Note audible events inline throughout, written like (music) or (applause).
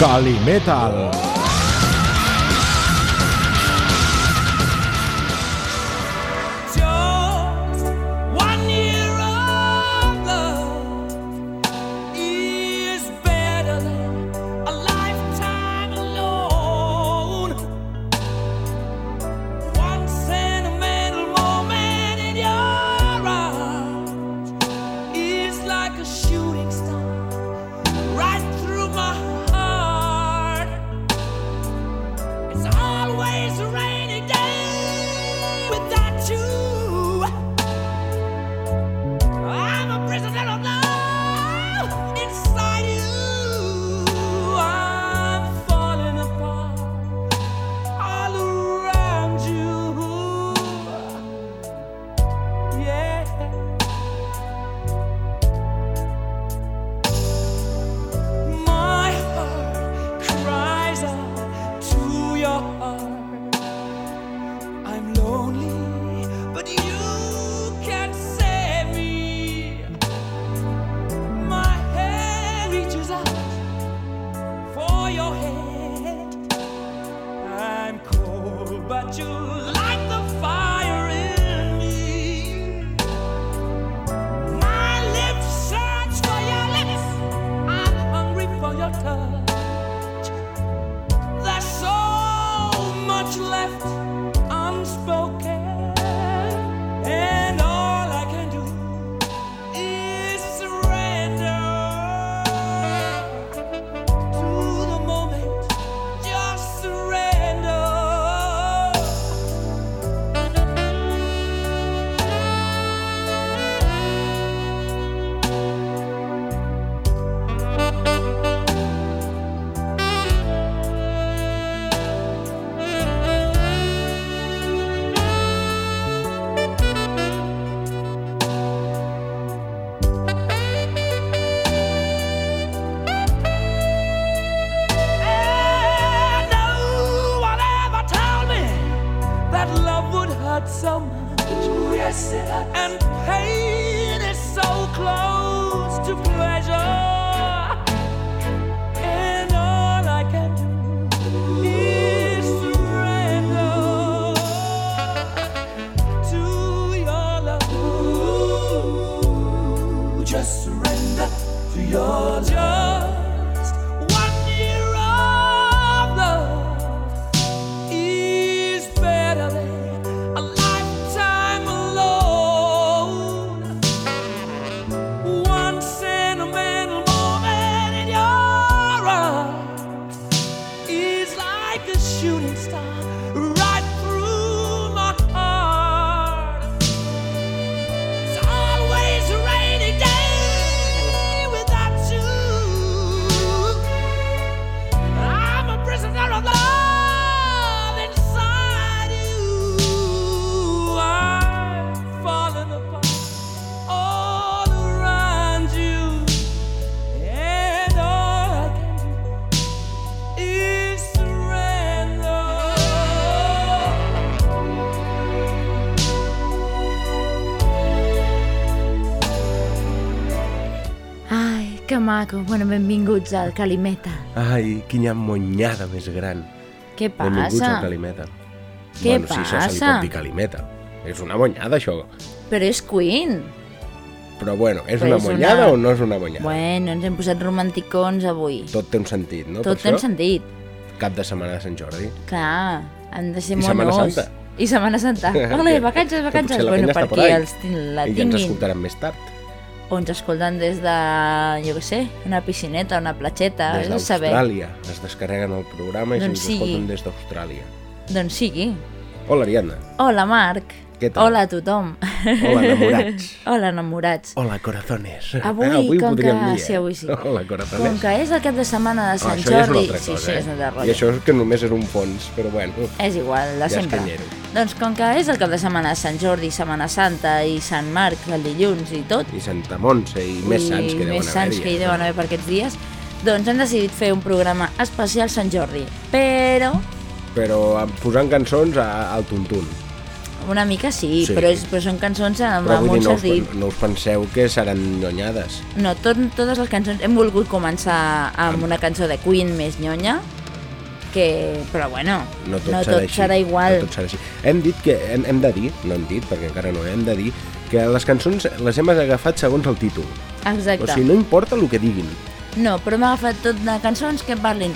Cali Metal. Maco. Bueno, benvinguts al Calimeta. Ai, quina monyada més gran. Què Benvinguts passa? al Calimeta. Què bueno, sí, això se li passa? pot dir Calimeta. És una monyada, això. Però és Queen. Però bueno, és Però una és monyada una- o no és una monyada? Bueno, ens hem posat romanticons avui. Tot té un sentit, no? Tot té un sentit. Cap de setmana de Sant Jordi. Clar, han de ser I Setmana monos. Santa. I Setmana Santa. (laughs) Ole, vacances, vacances. Bueno, penya està per por qui ahí. els la I ja ens tinguin. escoltaran més tard. O ens escolten des de, jo què sé, una piscineta, una platxeta, Des d'Austràlia. Es descarreguen el programa i Doncs se'ns sigui. escolten des d'Austràlia. Doncs sigui. Hola, Ariadna. Hola, Marc. Què tal? Hola a tothom. Hola, enamorats. (laughs) Hola, enamorats. Hola, corazones. Avui, Ah, avui com que... dir, eh? Sí, avui sí. (laughs) Hola, corazones. Com que és el cap de setmana de Ah, Sant això ja és una Jordi... altra sí, cosa, sí, eh? és un altre I això és que només és un fons, però bueno. És igual, de Ja sempre. Doncs com que és el cap de setmana de Sant Jordi, Setmana Santa i Sant Marc, el dilluns i tot, I Santa Montse i més sants que i deuen més sants haver-hi. que hi eh? deuen haver per aquests dies, doncs hem decidit fer un programa especial Sant Jordi. Però Però posant cançons al tuntun. Una mica sí, Sí. Però, és, però són cançons amb, Però amb un dir, no us, sentit. pen- no us penseu que seran nyonyades. No, tot, totes les cançons... Hem volgut començar amb una cançó de Queen més nyonya, que... però bueno, No tot, no serà, tot així. serà igual. No tot serà així. Hem dit que, hem, hem de dir, no hem dit perquè encara no, hem de dir que les cançons les hem agafat segons el títol. Exacte. O sigui, no importa el que diguin. No, però hem agafat tot de cançons que parlin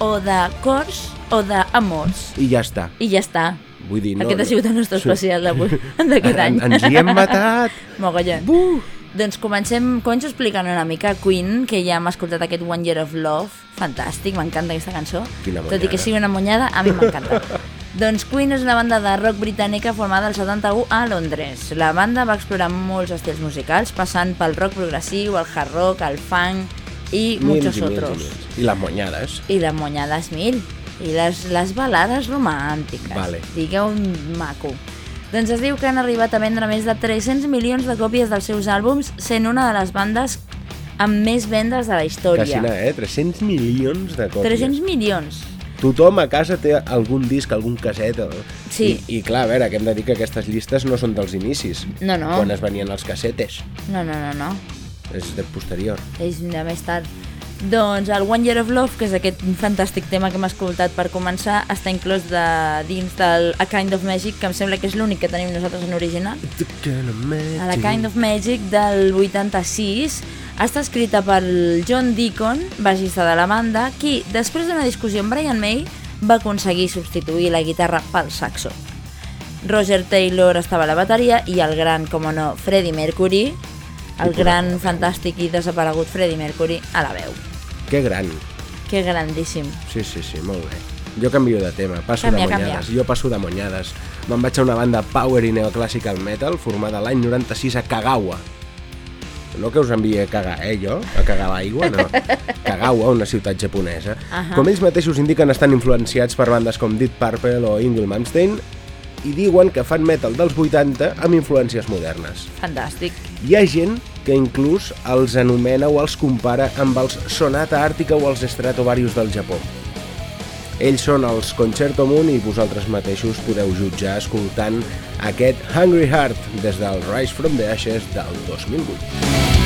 o de cors o d'amors. I ja està. I ja està. Vull dir, no, Aquest ha sigut el nostre especial d'avui, (laughs) d'aquest any. En, ens hi hem matat. (laughs) Mogollon. Buh! Doncs comencem, començo explicant una mica Queen, que ja hem escoltat aquest One Year of Love, fantàstic, m'encanta aquesta cançó. Tot i que sigui una monyada, a mi m'encanta. (laughs) doncs Queen és una banda de rock britànica formada al 71 a Londres. La banda va explorar molts estils musicals, passant pel rock progressiu, el hard rock, el funk i muchos Mils i mils otros. I, mils. I les monyades. I les monyades mil. I les, les balades romàntiques. Vale. Digueu un maco. Doncs es diu que han arribat a vendre més de 300 milions de còpies dels seus àlbums, sent una de les bandes amb més vendes de la història. Casina, eh? 300 milions de còpies. 300 milions. Tothom a casa té algun disc, algun caset. Sí. I, I clar, a veure, que hem de dir que aquestes llistes no són dels inicis. No, no. Quan es venien els cassetes. No, no, no, no. És de posterior. És de més tard. Doncs el One Year of Love, que és aquest fantàstic tema que hem escoltat per començar, està inclòs de, dins del A Kind of Magic, que em sembla que és l'únic que tenim nosaltres en original. A la Kind of Magic del 86 està escrita per John Deacon, baixista de la banda, qui, després d'una discussió amb Brian May, va aconseguir substituir la guitarra pel saxo. Roger Taylor estava a la bateria i el gran, com no, Freddie Mercury, el gran, fantàstic i desaparegut Freddie Mercury, a la veu. Que gran. Que grandíssim. Sí, sí, sí, molt bé. Jo canvio de tema, passo Canvia, de monyades. canvia. Jo passo de monyades. Me'n vaig a una banda power i neoclassical metal formada l'any 96 a Kagawa. No que us enviï a cagar, eh, jo? A cagar l'aigua, no. (laughs) Kagawa, una ciutat japonesa. Ahà. Com ells mateixos indiquen, estan influenciats per bandes com Deep Purple o Ingrid Malmsteen i diuen que fan metal dels 80 amb influències modernes. Fantàstic. Hi ha gent que inclús els anomena o els compara amb els Sonata Àrtica o els Stratovarius del Japó. Ells són els Concerto Moon i vosaltres mateixos podeu jutjar escoltant aquest Hungry Heart des del Rise from the Ashes del 2008.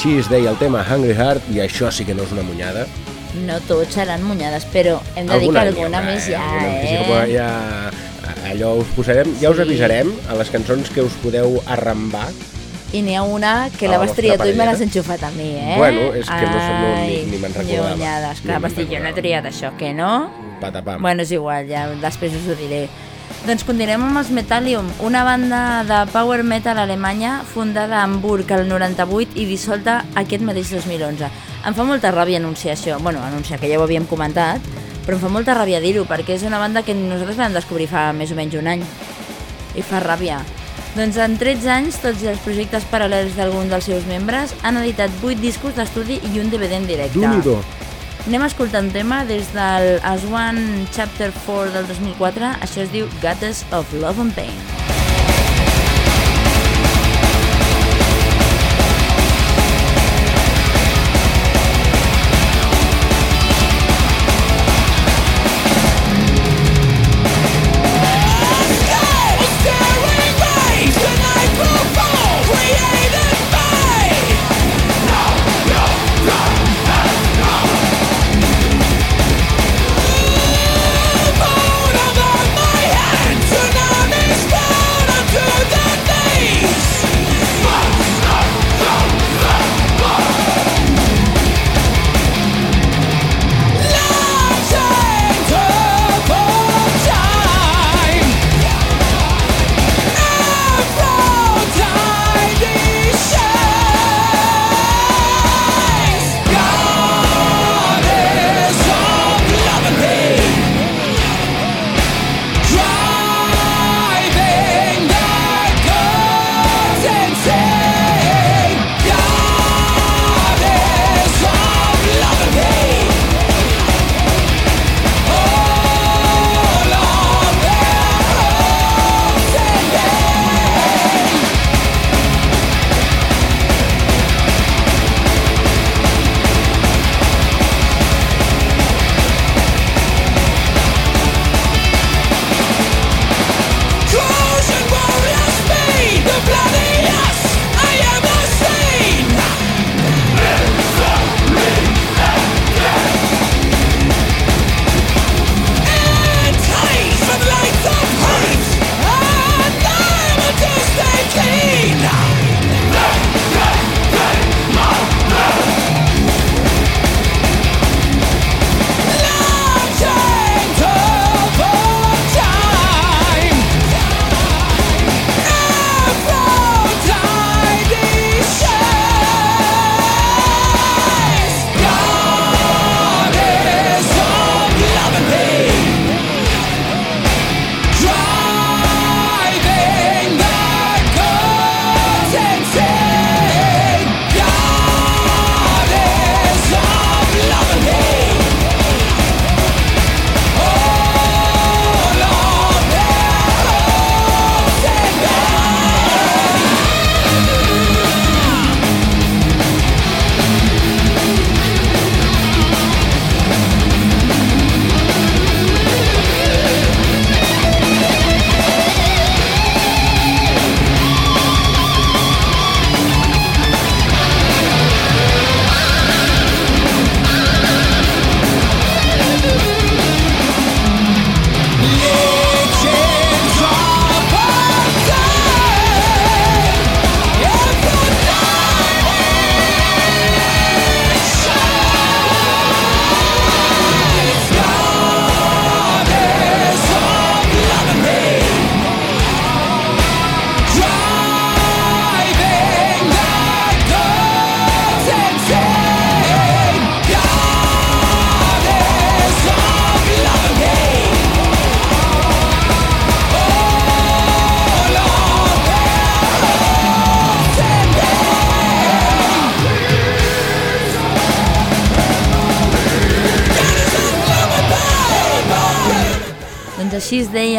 Així es deia el tema Hungry Heart i això sí que no és una munyada. No tots seran munyades, però hem de dir que alguna més ja, alguna, eh? Ja, allò us posarem, ja us avisarem a les cançons que us podeu arrambar. I n'hi ha una que A la vas triar tu i me l'has enxufat a mi, eh? Bueno, és que no sé, no- ni- Ai, ni me'n recordava. Clar, vas dir, jo no he triat això, que no? Patapam. Bueno, és igual, ja després us ho diré. Doncs continuem amb els Metallium, una banda de power metal alemanya fundada a Hamburg el 98 i dissolta aquest mateix 2011. Em fa molta ràbia anunciar això, bueno, anunciar que ja ho havíem comentat, però em fa molta ràbia dir-ho perquè és una banda que nosaltres vam descobrir fa més o menys un any i fa ràbia. Doncs en 13 anys, tots els projectes paral·lels d'algun dels seus membres han editat 8 discos d'estudi i un DVD en directe. Anem a escoltar un tema des del As One Chapter 4 del 2004. Això es diu Goddess of Love and Pain.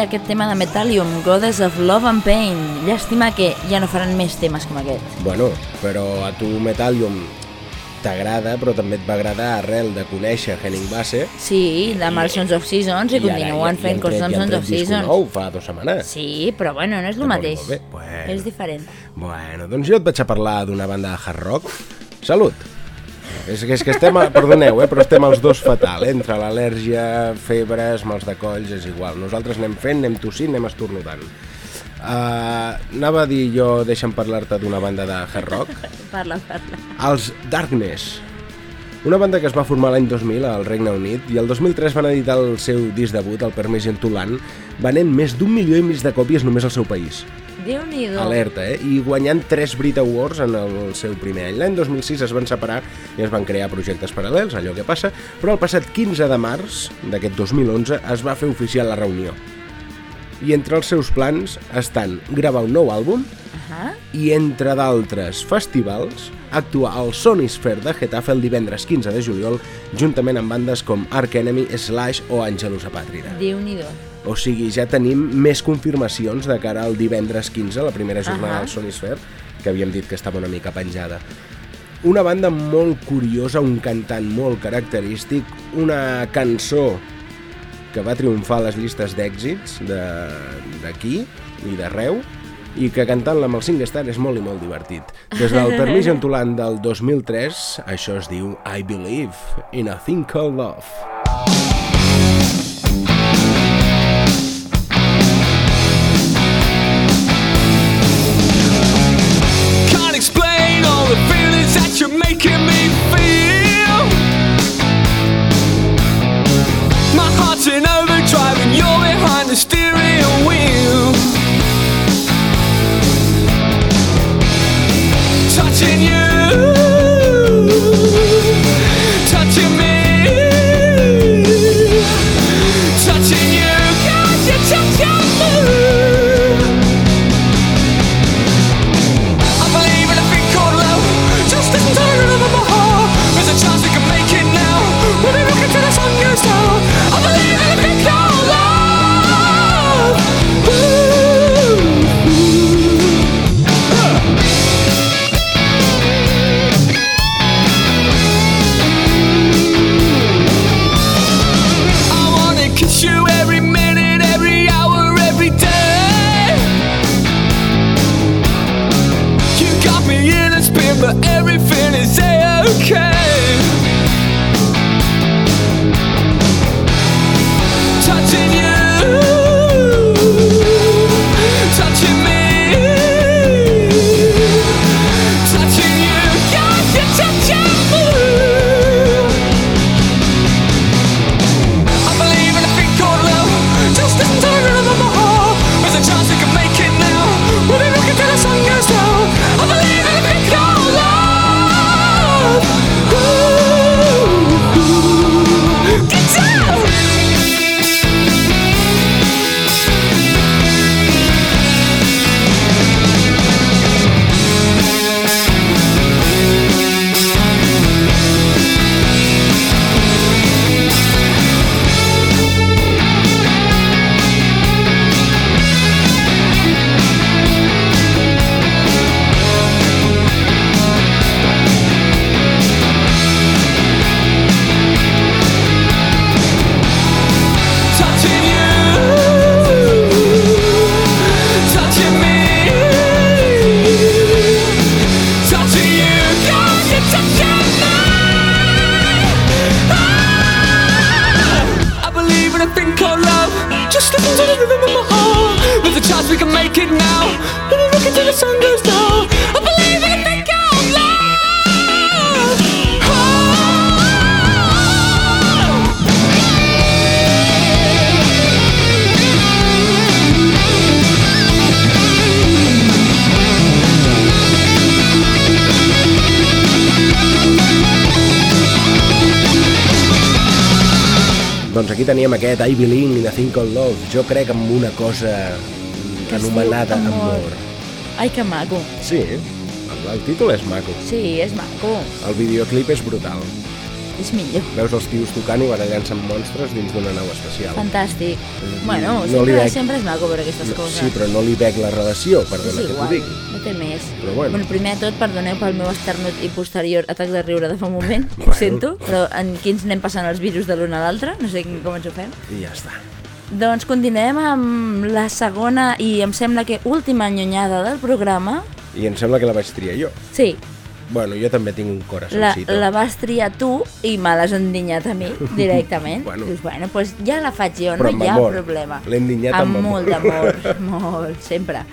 Aquest tema de Metallium, Goddess of Love and Pain. Llàstima que ja no faran més temes com aquest. Bueno, però a tu Metallium t'agrada, però també et va agradar arrel de conèixer Henning Basse. Sí, amb els Sons of Seasons i, ara continuen fent coses tret- amb Sons of Seasons. Nou, fa dues setmanes. Sí, però bueno, no és el mateix. bueno. És diferent. Bueno, doncs jo et vaig a parlar d'una banda de hard rock Salut! És que, és que estem, a, perdoneu, eh, però estem els dos fatal, eh? entre l'al·lèrgia, febres, mals de colls, és igual. Nosaltres anem fent, anem tossint, anem estornudant. Uh, anava a dir jo, deixa'm parlar-te d'una banda de hard rock, (laughs) Parla, parla. els Darkness. Una banda que es va formar l'any 2000 al Regne Unit i el 2003 van editar el seu disc debut, el Permission to Land, venent més d'un milió i mig de còpies només al seu país. Déu-n'hi-do. Alerta, eh? I guanyant 3 Brit Awards en el seu primer any. L'any 2006 es van separar i es van crear projectes paral·lels, allò que passa, però el passat 15 de març d'aquest 2011 es va fer oficial la reunió. I entre els seus plans estan gravar un nou àlbum i, entre d'altres festivals, actuar al Sony Sphere de Getafe el divendres 15 de juliol, juntament amb bandes com Ark Enemy, Slash o Angelus Apàtrida. Déu-n'hi-do. O sigui, ja tenim més confirmacions de cara al divendres 15, la primera jornada Ahà. del Sony Sphere, que havíem dit que estava una mica penjada. Una banda molt curiosa, un cantant molt característic, una cançó que va triomfar a les llistes d'èxits de- d'aquí i d'arreu, i que cantant-la amb el SingStar és molt i molt divertit. Des del Permission to Land del 2003, això es diu I Believe in a Thing Called Love. The steering wheel. Aquí teníem aquest I Believe in a Thing Called Love. Jo crec en una cosa Que anomenada amor. amor. Ai, que maco. Sí, el, el títol és maco. Sí, és maco. El videoclip és brutal. És millor. Veus els tios tocant i barallant-se amb monstres dins d'una nau espacial. Fantàstic. Bueno, no sempre, veig- sempre és maco veure aquestes No, coses. sí, però no li veig la relació, perdona que t'ho digui. no té més. Però bueno. bueno, primer de tot, perdoneu pel meu esternut i posterior atac de riure de fa un moment, (laughs) Bueno. ho sento, però en quins anem passant els virus de l'un a l'altre, no sé com ens ho fem. I ja està. Doncs continuem amb la segona i em sembla que última nyonyada del programa. I em sembla que la vaig triar jo. Sí, Bueno, jo també tinc un La, corazoncito. la vas triar tu i me l'has endinyat a mi (laughs) directament. Bueno. Dius, bueno, doncs ja la faig jo, no amb hi ha amor. problema. L'he endinyat amb amor. molt d'amor, (laughs) molt, sempre.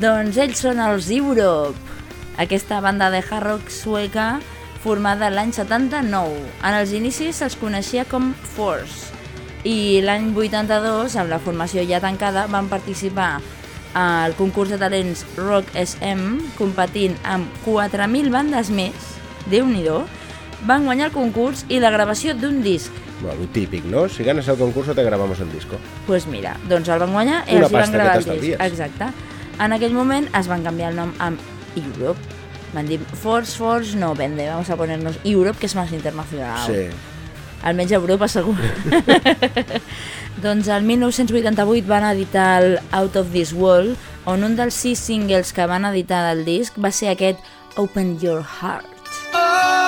Doncs ells són els Europe, aquesta banda de hard rock sueca formada l'any 79. En els inicis se'ls coneixia com Force i l'any 82, amb la formació ja tancada, van participar al concurs de talents Rock SM, competint amb 4.000 bandes més, déu nhi van guanyar el concurs i la gravació d'un disc. Bueno, lo típic, ¿no? Si ganas el concurso te grabamos el disco. pues mira, doncs el van guanyar i Una els van gravar el disc. Exacte. En aquell moment es van canviar el nom amb Europe. Van dir, Force, Force, no vende, vamos a ponernos Europe, que és més internacional. Sí. Almenys a Europa segur. (laughs) doncs el 1988 van editar el Out of This World, on un dels sis singles que van editar del disc va ser aquest Open Your Heart. Oh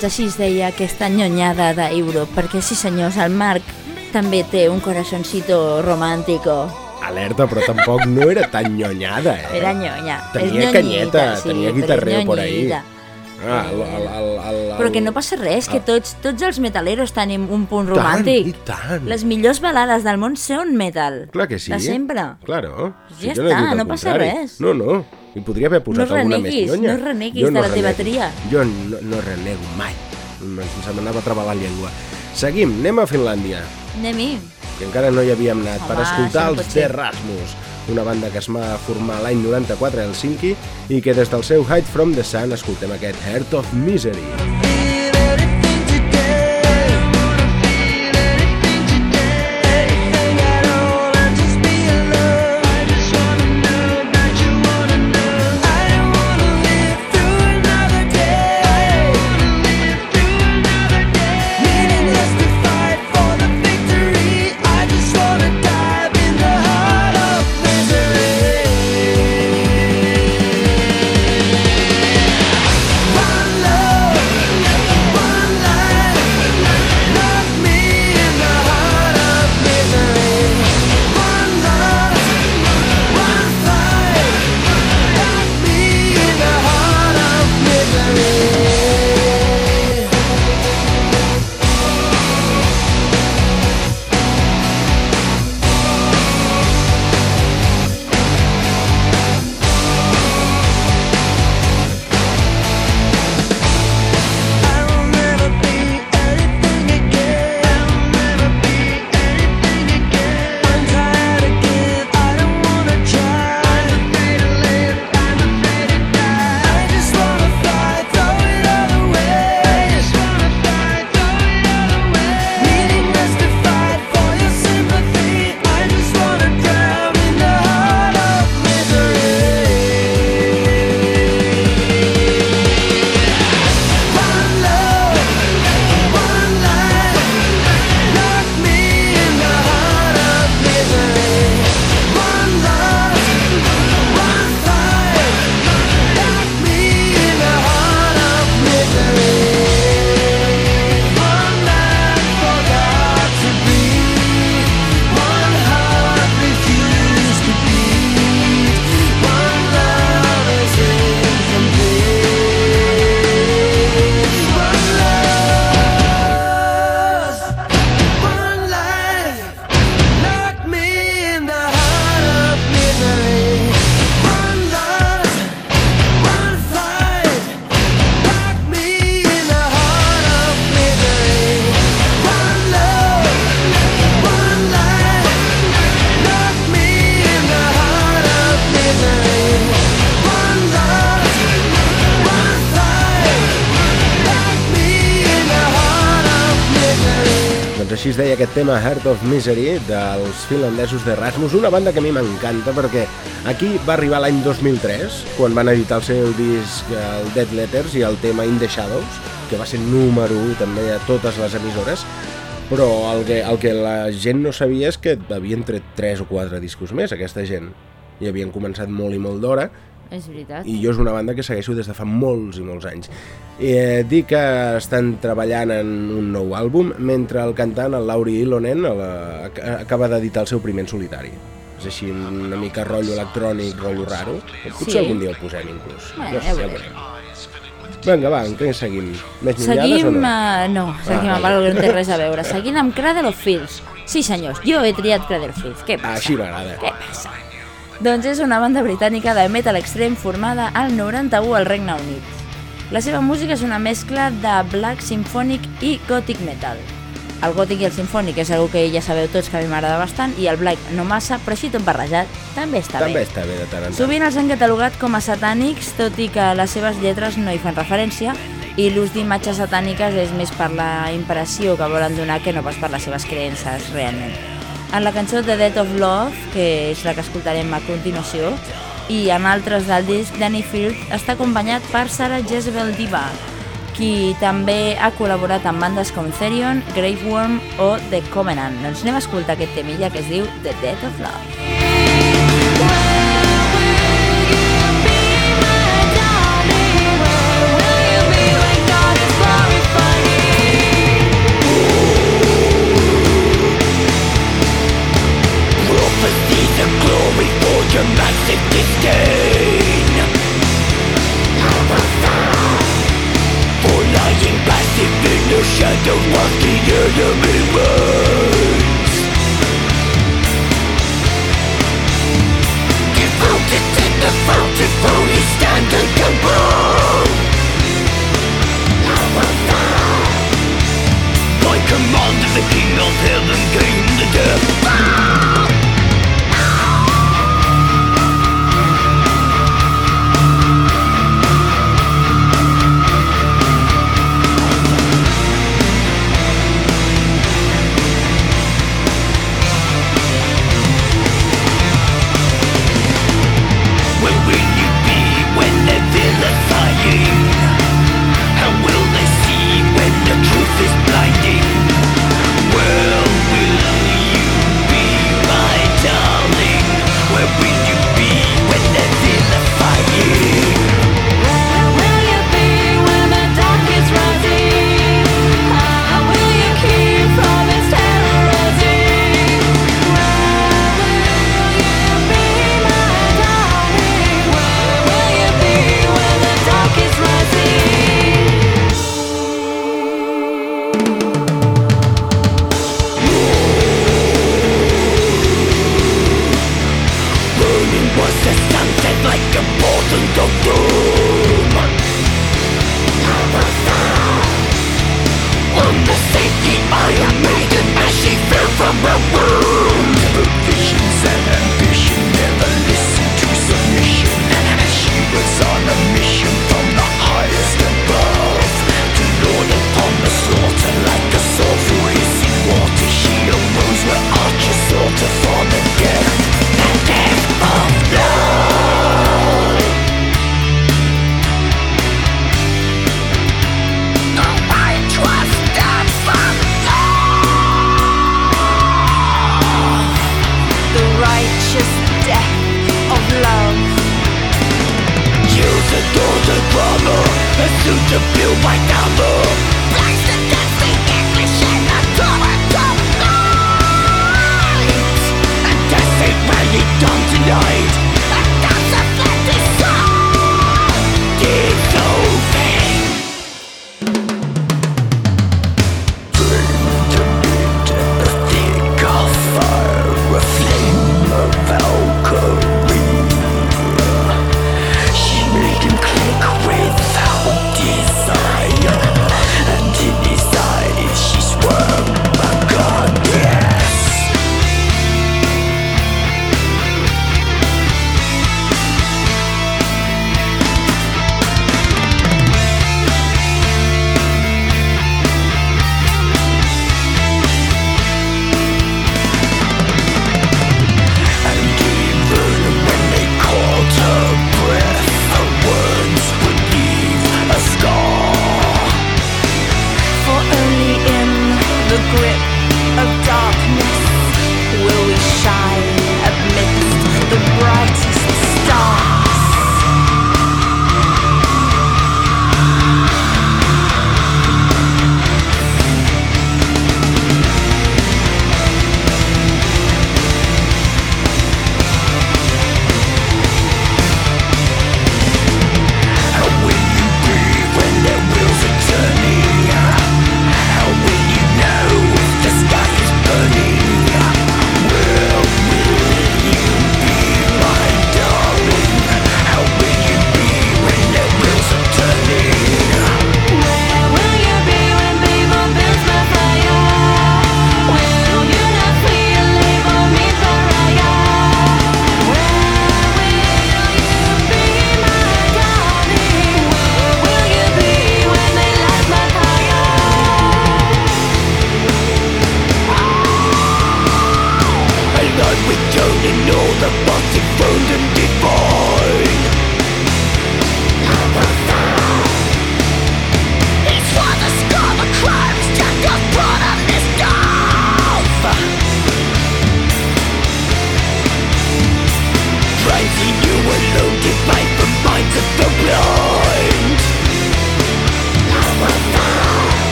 Doncs així es deia aquesta nyonyada d'Europe, perquè sí senyors, el Marc també té un corazoncito romàntico. Alerta, però tampoc no era tan nyonyada, eh? Era nyonya. Tenia és canyeta, nyonyita, tenia guitarreo por ahí. Ah, el, el, el, el. Però que no passa res, que Ah. tots, tots els metaleros tenim un punt Tant, romàntic. i tant. Les millors balades del món són metal. Clar que sí. De sempre. Claro. Ja no he està, el no passa res. No, no. Hi podria haver posat No alguna reneguis, més nyonya. no reneguis Jo de la teva renego. tria. Jo no, no renego mai. Se m'anava a travar la llengua. Seguim, anem a Finlàndia. Anem-hi. que encara no hi havíem anat, per Home, escoltar això no els. The Rasmus, una banda que es va formar l'any 94 a Helsinki i que des del seu Hide From The Sun escoltem aquest Heart of Misery. Doncs aquest tema Heart of Misery dels finlandesos de Rasmus, una banda que a mi m'encanta perquè aquí va arribar l'any 2003 quan van editar el seu disc el Dead Letters i el tema In the Shadows que va ser número 1 també a totes les emissores. Però el que, el que la gent no sabia és que havien tret 3 o 4 discos més aquesta gent. I havien començat molt i molt d'hora És veritat. i jo és una banda que segueixo des de fa molts i molts anys. Eh, dic que estan treballant en un nou àlbum mentre el cantant, el Lauri Ilonen, la, ac- acaba d'editar el seu primer solitari. És així una mica rotllo electrònic, rotllo raro. Potser Sí. algun dia el posem inclús. Bueno, no sé, ja veurem. Vinga, va, en què seguim? Més Seguim... o no? Uh, no, seguim Ah, amb que no té res a veure. Seguim amb Cradle of Fields. Sí, senyors, jo he triat Cradle of Fields. Què passa? Així m'agrada. Què passa? Doncs és una banda britànica de metal extrem formada al 91 al Regne Unit. La seva música és una mescla de black symphonic i gothic metal. El gòtic i el sinfònic és algo que ja sabeu tots que a mi m'agrada bastant i el black no massa, però així tot barrejat també està També bé. està bé de tant en tant. Sovint els han catalogat com a satànics, tot i que les seves lletres no hi fan referència i l'ús d'imatges satàniques és més per la impressió que volen donar que no pas per les seves creences realment. En la cançó The Death of Love, que és la que escoltarem a continuació, i en altres del disc, Danny Field està acompanyat per Sarah Jezebel Diva, qui també ha col·laborat amb bandes com Therion, Graveworm o The Covenant. Doncs anem a escoltar aquest temilla que es diu The Death of Love. we forge a massive disdain. For lying passive in the shadow of the enemy minds the stand By command of the king of heaven, came to death.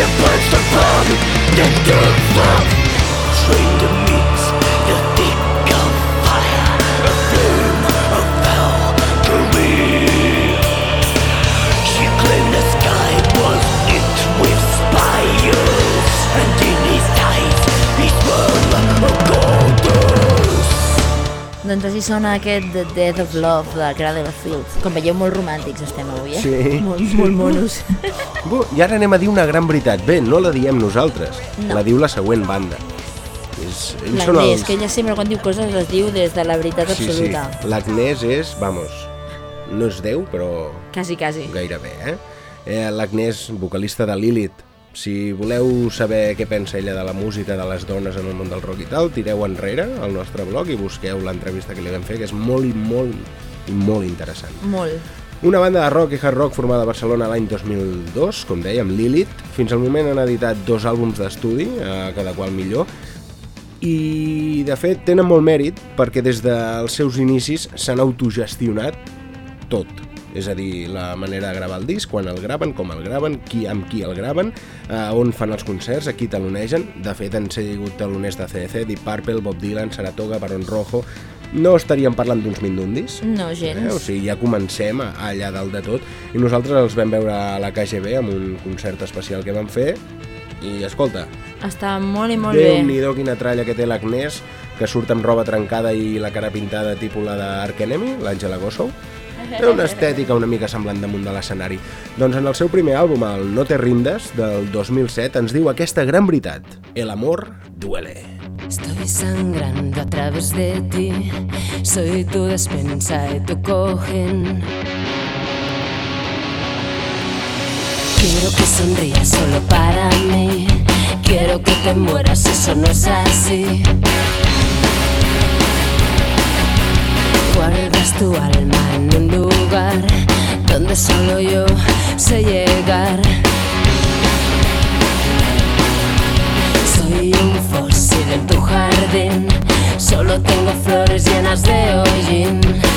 that burns the bomb, that good fuck. Train Doncs així sona aquest The Death of Love de Cradle of Filth. Com veieu, molt romàntics estem avui, eh? Sí. Molt, molt monos. Bu, I ara anem a dir una gran veritat. Bé, no la diem nosaltres, No. la diu la següent banda. És, ells són els... que ella sempre quan diu coses les diu des de la veritat Sí, sí, absoluta. l'Agnès és, vamos, no és Déu, però Quasi, quasi. gairebé, eh? eh L'Agnès, vocalista de Lilith. Si voleu saber què pensa ella de la música de les dones en el món del rock i tal, tireu enrere al nostre blog i busqueu l'entrevista que li vam fer, que és molt i molt i molt interessant. Molt. Una banda de rock i hard rock formada a Barcelona l'any 2002, com dèiem, Lilith. Fins al moment han editat dos àlbums d'estudi, eh, cada qual millor, i de fet tenen molt mèrit perquè des dels seus inicis s'han autogestionat tot. És a dir, la manera de gravar el disc, quan el graven, com el graven, qui, amb qui el graven, eh, on fan els concerts, a qui talonegen. De fet, han sigut taloners de CDC, Deep Purple, Bob Dylan, Saratoga, Barón Rojo... No estaríem parlant d'uns mindundis, No, Eh? O gens. sigui, ja comencem allà dalt de tot. I nosaltres els vam veure a la KGB amb un concert especial que vam fer. I, escolta, Està molt i molt déu bé. nhi quina tralla que té l'Agnès, que surt amb roba trencada i la cara pintada tipus la d'Arc Enemy, l'Àngela Gosso. Té una estètica una mica semblant damunt de l'escenari. Doncs en el seu primer àlbum, el No te rindes, del 2007, ens diu aquesta gran veritat. El amor duele. Estoy sangrando a través de ti. Soy tu despensa y tu cogen. Quiero que sonrías solo para mí. Quiero que te mueras, eso no es así. Guardas tu alma en un lugar donde solo yo sé llegar. Soy un fósil en tu jardín, solo tengo flores llenas de hollín.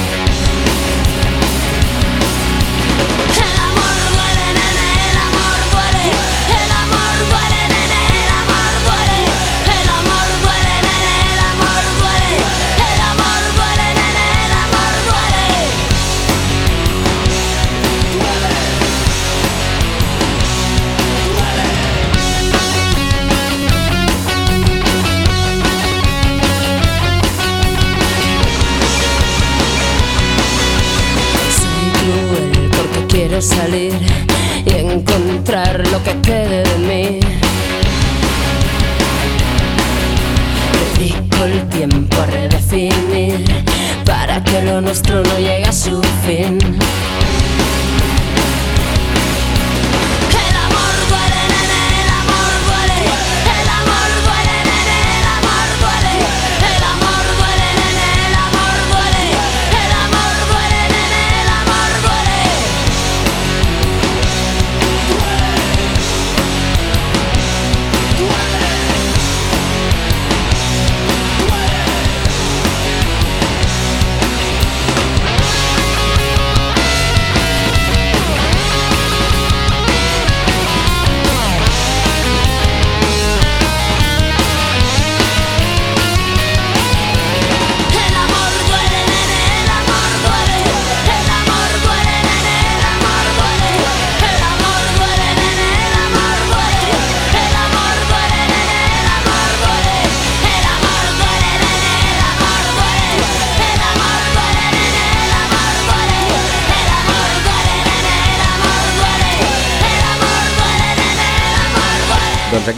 Quiero salir y encontrar lo que quede de mí. Dedico el tiempo a redefinir para que lo nuestro no llegue a su fin.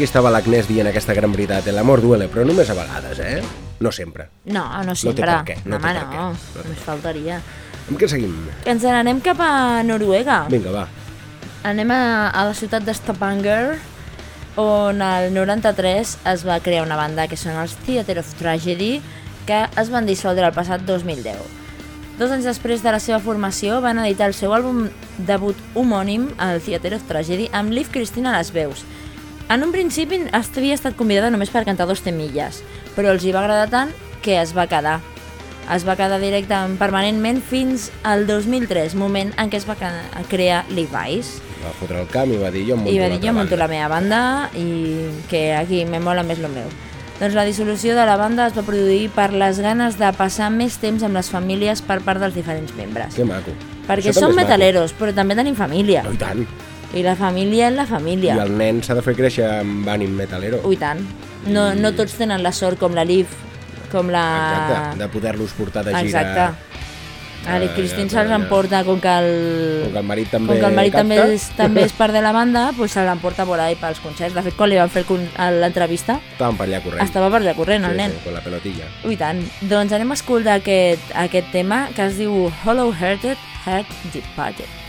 Aquí estava l'Agnès dient aquesta gran veritat. El amor duele, però només a vegades, eh? No sempre. No, no té sempre. per què, no té Home, per no, què. No té només faltaria. Amb què seguim? Que ens n'anem cap a Noruega. Vinga, va. Anem a, a la ciutat de Stavanger, on el 93 es va crear una banda que són els Theatre of Tragedy, que es van dissoldre el passat 2010. Dos anys després de la seva formació van editar el seu àlbum debut homònim, el Theatre of Tragedy, amb Liv Cristina a les veus. En un principi havia estat convidada només per cantar dos temilles, però els hi va agradar tant que es va quedar. Es va quedar directe permanentment fins al 2003, moment en què es va crear Levi's. Va fotre el camp i va dir jo munto I va dir, jo munto banda". la meva banda i que aquí me mola més lo meu. Doncs la dissolució de la banda es va produir per les ganes de passar més temps amb les famílies per part dels diferents membres. Que maco. Perquè Això som és maco. metaleros, però també tenim família. No, i tant. I la família és la família. I el nen s'ha de fer créixer amb ànim metalero. Ui, tant. No, no tots tenen la sort com la Liv, com la... Exacte, de poder-los portar de gira. Exacte. Eh, Cristín ja, se'ls emporta, com que el... Com que el marit també com que el marit també és, (laughs) també és part de la banda, doncs se l'emporta por ahí pels concerts. De fet, quan li van fer el l'entrevista, Estaven per allà corrent. estava per allà corrent, el sí, nen. Sí, con la pelotilla. Ui, tant. Doncs anem a escoltar aquest, aquest tema que es diu Hollow Hearted, Heart Departed.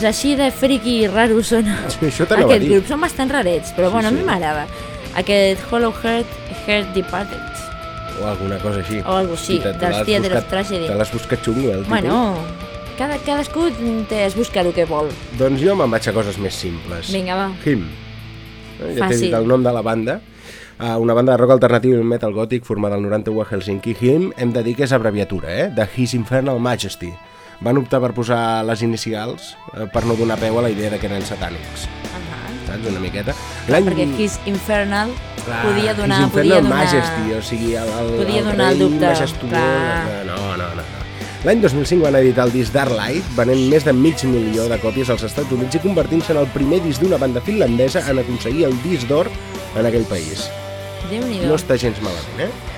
Doncs així de friki i raros són Sí, això t'anava a aquest dir. grup. Són bastant rarets, però Sí, bueno, a mi sí. m'agrada. Aquest Hollow Heart, Heart Departed. O alguna cosa així. O algo així, te- te dels Theatre of Tragedy. Te l'has buscat xungo, el títol? Bueno, cada, cadascú té, es busca el que vol. Doncs jo me'n vaig a coses més simples. Vinga, va. Him. Eh, Ja t'he dit el nom de la banda. Uh, una banda de rock alternatiu i metal gòtic formada al 91 a Helsinki. Him hem de dir que és abreviatura, eh? De His Infernal Majesty. Van optar per posar les inicials eh, per no donar peu a la idea de que eren satànics, Ahà. saps? Una miqueta. Perquè Kiss Infernal Clar, podia donar... Podia Infernal donar... Majesty, o sigui, el, el, Podia el donar el rei dubte, majestuós. clar. No, no, no. no. L'any 2005 van editar el disc Dark Light, venent més de mig milió de còpies als Estats Units i convertint-se en el primer disc d'una banda finlandesa en aconseguir el disc d'or en aquell país. No està gens malament, eh?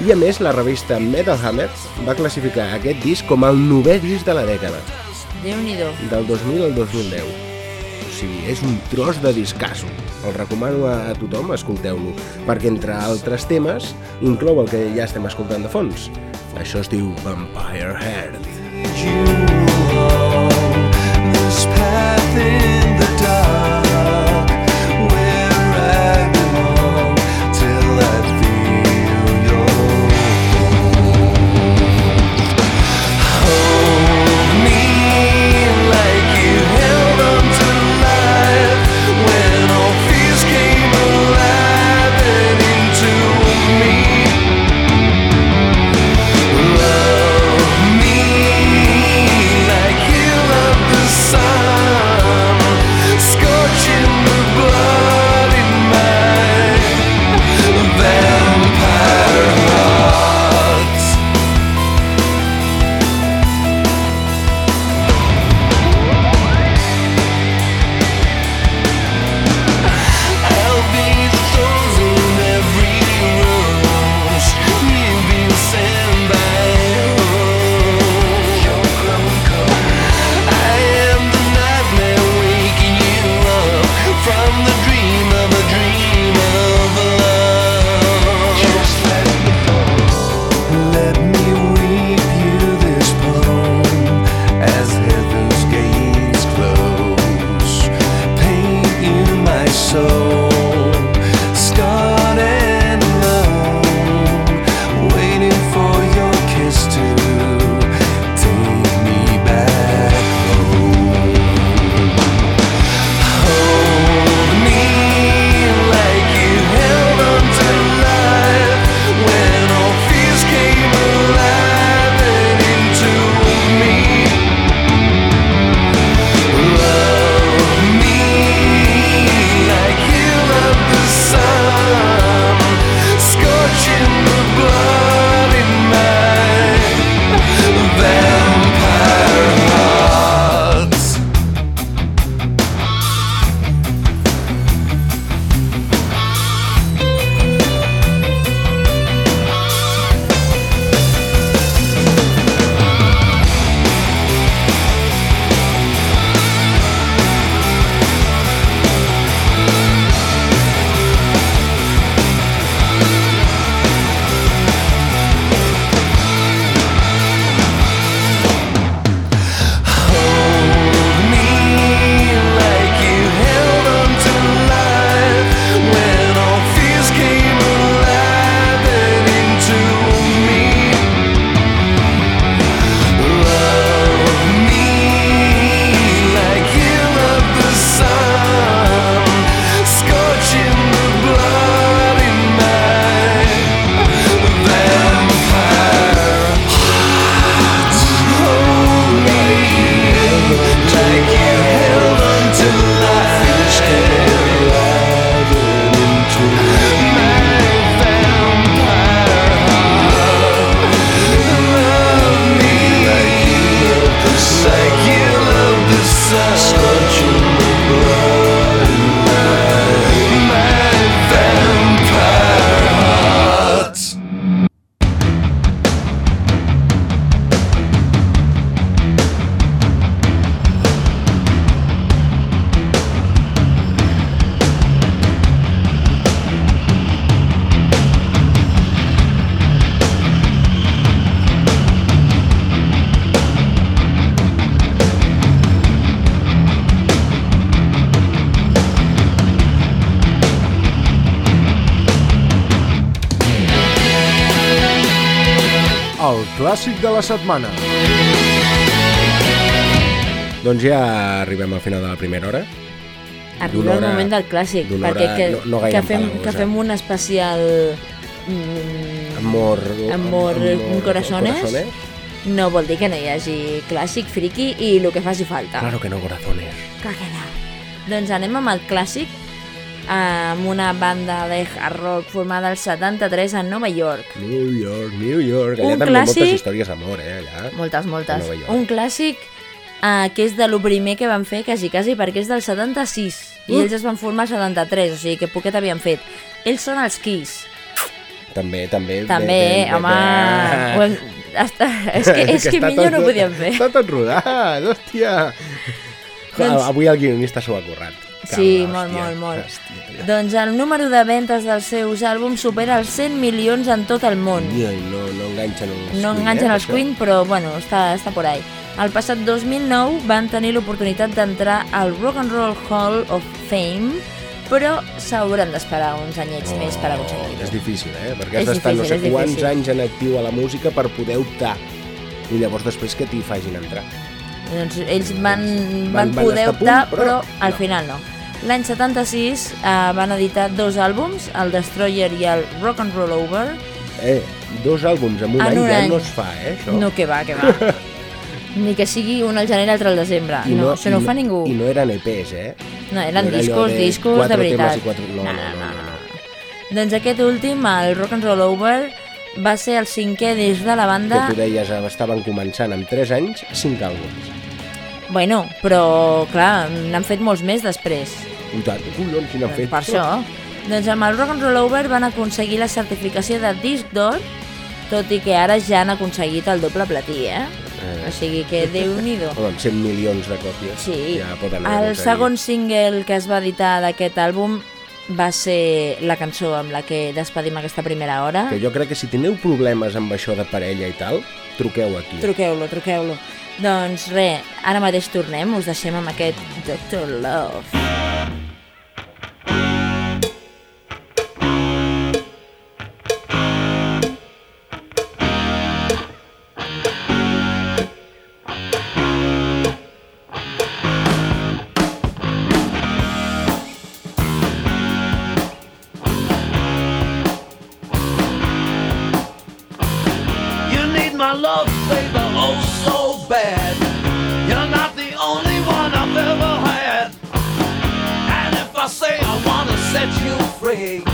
I a més, la revista Metal Hammer va classificar aquest disc com el novè disc de la dècada, Déu-n'hi-do. del 2000 al 2010. O sigui, és un tros de discasso. El recomano a tothom, escolteu-lo, perquè entre altres temes inclou el que ja estem escoltant de fons. Això es diu Vampire Heart. This path in setmana. Doncs ja arribem al final de la primera hora. Arriba D'una el hora- moment del clàssic, perquè hora que, no- no que, fem, que fem un especial... Mm, Amor... Amor, un corazones. no vol dir que no hi hagi clàssic, friki i el que faci falta. Claro que no, corazones. Clar que no. Doncs anem amb el clàssic, amb una banda de hard rock formada al 73 a Nova York. New York, New York. Allà Un també clàssic- moltes històries d'amor, eh, allà. Moltes, moltes. Un clàssic eh, que és de lo primer que van fer, quasi, quasi, perquè és del 76. I Uh. ells es van formar al 73, o sigui que poquet havien fet. Ells són els Kiss. També, també. També, bé, bé, home... Ho hem... Està... És que, és que, està millor tot- no ho podíem fer. Està tot rodat, hòstia. Doncs- Avui el guionista s'ho ha currat. Sí, Calma, molt, hòstia. molt, molt. Hòstia. Doncs el número de ventes dels seus àlbums supera els 100 milions en tot el món. Ai, no, no enganxen els No Queen, enganxen eh, els això. Queen, però bueno, està, està por ahí. El passat 2009 van tenir l'oportunitat d'entrar al Rock and Roll Hall of Fame, però s'hauran d'esperar uns anyets més per Oh, aconseguir-ho. És difícil, eh? Perquè has d'estar no sé quants difícil. anys en actiu a la música per poder optar. I llavors després que t'hi facin entrar. Doncs ells van, Van- van, poder estar a punt, optar, però però, al no. final no. L'any 76 eh, van editar dos àlbums, el Destroyer i el Rock and Roll Over. Eh, dos àlbums en un En any un ja any. no es fa, eh, això. No, que va, que va. (laughs) Ni que sigui un al gener i l'altre al desembre. no, això no ho fa ningú. I no eren EPs, eh? No, eren no era discos, de discos de veritat. i quatre- no, no, no, no, Doncs aquest últim, el Rock and Roll Over, va ser el cinquè des de la banda. Que tu deies, eh, estaven començant amb 3 anys, 5 àlbums. Bueno, però, clar, n'han fet molts més després. I tant, collons, quin han fet. per això. Doncs amb el Rock and Roll Over van aconseguir la certificació de disc d'or, tot i que ara ja han aconseguit el doble platí, eh? Eh. O sigui que déu-n'hi-do. (laughs) Home, amb 100 milions de còpies. Sí, Ja poden el segon single que es va editar d'aquest àlbum va ser la cançó amb la que despedim aquesta primera hora. Que jo crec que si teniu problemes amb això de parella i tal, truqueu aquí. Truqueu-lo, truqueu-lo. Doncs res, ara mateix tornem, us deixem amb aquest Doctor Love. You